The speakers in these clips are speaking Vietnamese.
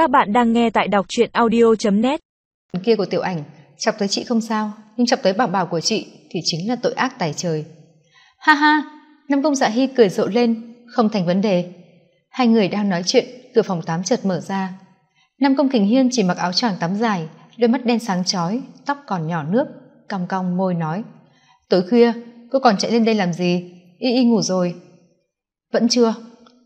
Các bạn đang nghe tại đọc truyện audio.net kia của tiểu ảnh, chọc tới chị không sao, nhưng chọc tới bảo bảo của chị thì chính là tội ác tài trời. Ha ha nam công dạ hy cười rộ lên, không thành vấn đề. Hai người đang nói chuyện, cửa phòng tám chợt mở ra. Nam công kình hiên chỉ mặc áo choàng tắm dài, đôi mắt đen sáng chói, tóc còn nhỏ nước, cong cong môi nói, tối khuya, cô còn chạy lên đây làm gì? Y y ngủ rồi. Vẫn chưa.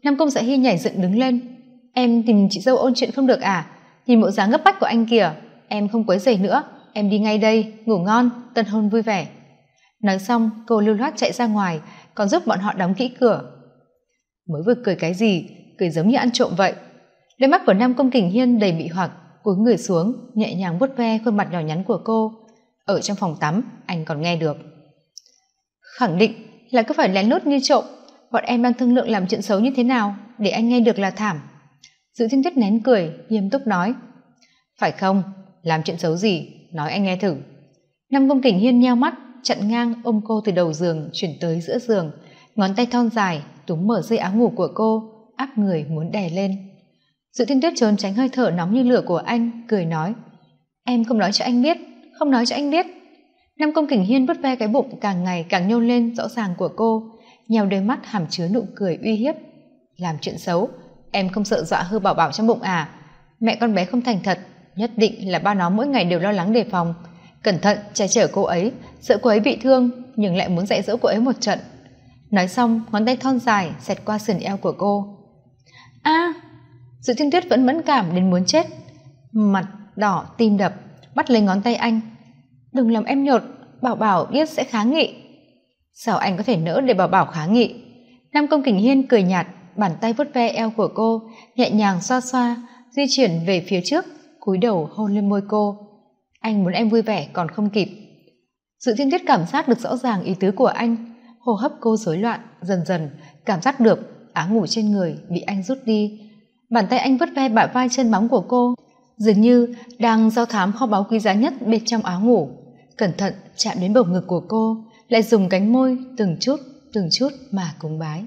Nam công dạ hy nhảy dựng đứng lên em tìm chị dâu ôn chuyện không được à? Nhìn bộ dáng gấp bách của anh kìa. Em không quấy rầy nữa. Em đi ngay đây, ngủ ngon, tân hôn vui vẻ. Nói xong, cô lưu loát chạy ra ngoài, còn giúp bọn họ đóng kỹ cửa. Mới vừa cười cái gì? Cười giống như ăn trộm vậy. Đôi mắt của nam công kình hiên đầy bị hoặc, cúi người xuống, nhẹ nhàng vuốt ve khuôn mặt nhỏ nhắn của cô. Ở trong phòng tắm, anh còn nghe được. Khẳng định là cứ phải lén lút như trộm. Bọn em đang thương lượng làm chuyện xấu như thế nào, để anh nghe được là thảm dự thiên tuyết nén cười nghiêm túc nói, phải không? Làm chuyện xấu gì? Nói anh nghe thử. Năm công kình hiên nheo mắt, chặn ngang ôm cô từ đầu giường chuyển tới giữa giường. Ngón tay thon dài, túm mở dây áo ngủ của cô, áp người muốn đè lên. Dự thiên tuyết trốn tránh hơi thở nóng như lửa của anh, cười nói, em không nói cho anh biết, không nói cho anh biết. Năm công kình hiên vứt ve cái bụng càng ngày càng nhô lên, rõ ràng của cô nhèo đôi mắt hàm chứa nụ cười uy hiếp. Làm chuyện xấu em không sợ dọa hư bảo bảo trong bụng à? Mẹ con bé không thành thật nhất định là ba nó mỗi ngày đều lo lắng đề phòng. Cẩn thận che chở cô ấy. Sợ cô ấy bị thương nhưng lại muốn dạy dỗ cô ấy một trận. Nói xong ngón tay thon dài xẹt qua sườn eo của cô. A à, dự thiên tuyết vẫn mẫn cảm đến muốn chết. Mặt đỏ tim đập bắt lấy ngón tay anh. Đừng làm em nhột bảo bảo biết sẽ kháng nghị. Sao anh có thể nỡ để bảo bảo kháng nghị? Nam công kình hiên cười nhạt bàn tay vuốt ve eo của cô, nhẹ nhàng xoa xoa, di chuyển về phía trước, cúi đầu hôn lên môi cô. Anh muốn em vui vẻ còn không kịp. Sự thiên thiết cảm giác được rõ ràng ý tứ của anh, hô hấp cô rối loạn, dần dần cảm giác được áo ngủ trên người bị anh rút đi. Bàn tay anh vút ve bả vai chân bóng của cô, dường như đang giao thám kho báu quý giá nhất bên trong áo ngủ. Cẩn thận chạm đến bầu ngực của cô, lại dùng cánh môi từng chút từng chút mà cúng bái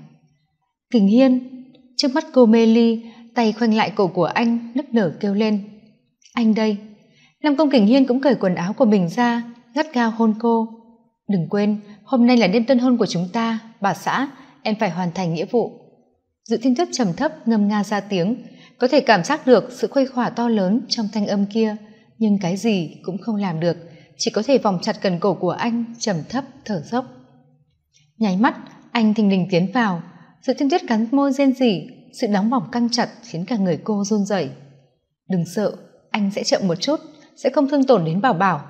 kình hiên, trước mắt cô mê ly, tay khoanh lại cổ của anh, nức nở kêu lên. Anh đây. Nam công kình hiên cũng cởi quần áo của mình ra, gắt gao hôn cô. Đừng quên, hôm nay là đêm tân hôn của chúng ta, bà xã, em phải hoàn thành nghĩa vụ. Dự thiên thức trầm thấp, ngâm nga ra tiếng, có thể cảm giác được sự khuây khỏa to lớn trong thanh âm kia, nhưng cái gì cũng không làm được, chỉ có thể vòng chặt cần cổ của anh, trầm thấp, thở dốc. Nháy mắt, anh thình lình tiến vào sự thiên tuyết cắn môi rên rỉ, sự nóng bỏng căng chặt khiến cả người cô run rẩy. Đừng sợ, anh sẽ chậm một chút, sẽ không thương tổn đến bảo bảo.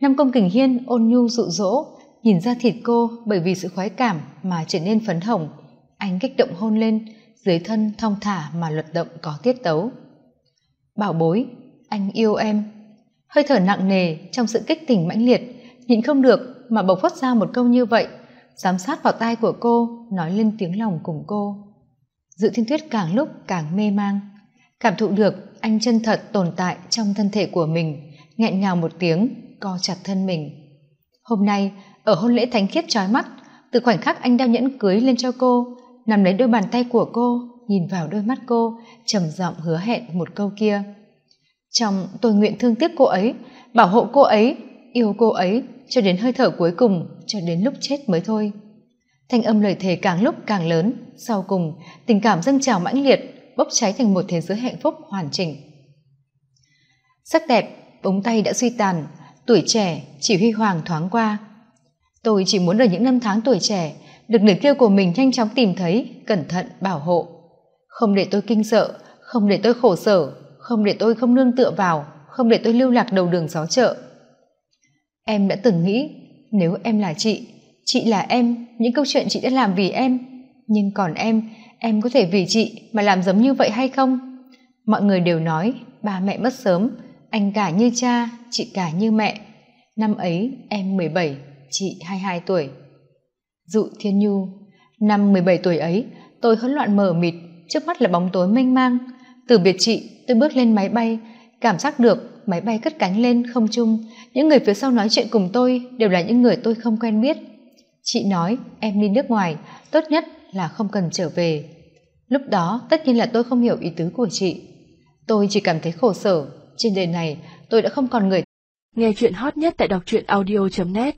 Nam công kình hiên ôn nhu dụ dỗ, nhìn ra thịt cô bởi vì sự khoái cảm mà trở nên phấn hồng. Anh kích động hôn lên, dưới thân thong thả mà luật động có tiết tấu. Bảo bối, anh yêu em. Hơi thở nặng nề trong sự kích tỉnh mãnh liệt, nhịn không được mà bộc phát ra một câu như vậy giám sát vào tai của cô, nói lên tiếng lòng cùng cô. Dự thiên tuyết càng lúc càng mê mang. Cảm thụ được anh chân thật tồn tại trong thân thể của mình, nghẹn ngào một tiếng, co chặt thân mình. Hôm nay, ở hôn lễ thánh khiết trói mắt, từ khoảnh khắc anh đeo nhẫn cưới lên cho cô, nằm lấy đôi bàn tay của cô, nhìn vào đôi mắt cô, trầm giọng hứa hẹn một câu kia. Trong tôi nguyện thương tiếc cô ấy, bảo hộ cô ấy yêu cô ấy cho đến hơi thở cuối cùng, cho đến lúc chết mới thôi. Thanh âm lời thề càng lúc càng lớn. Sau cùng, tình cảm dâng trào mãnh liệt, bốc cháy thành một thế giới hạnh phúc hoàn chỉnh. Sắc đẹp, bóng tay đã suy tàn, tuổi trẻ chỉ huy hoàng thoáng qua. Tôi chỉ muốn ở những năm tháng tuổi trẻ, được nửa kia của mình nhanh chóng tìm thấy, cẩn thận, bảo hộ. Không để tôi kinh sợ, không để tôi khổ sở, không để tôi không nương tựa vào, không để tôi lưu lạc đầu đường gió chợ em đã từng nghĩ, nếu em là chị chị là em, những câu chuyện chị đã làm vì em. Nhưng còn em em có thể vì chị mà làm giống như vậy hay không? Mọi người đều nói, ba mẹ mất sớm, anh cả như cha, chị cả như mẹ. Năm ấy, em mười bảy, chị hai hai tuổi. Dụ thiên nhu, năm mười bảy tuổi ấy, tôi hỗn loạn mờ mịt, trước mắt là bóng tối mênh mang. Từ biệt chị, tôi bước lên máy bay, cảm giác được máy bay cất cánh lên không trung những người phía sau nói chuyện cùng tôi đều là những người tôi không quen biết. Chị nói, em đi nước ngoài, tốt nhất là không cần trở về. Lúc đó, tất nhiên là tôi không hiểu ý tứ của chị. Tôi chỉ cảm thấy khổ sở. Trên đời này, tôi đã không còn người nghe chuyện hot nhất tại đọc truyện audio net.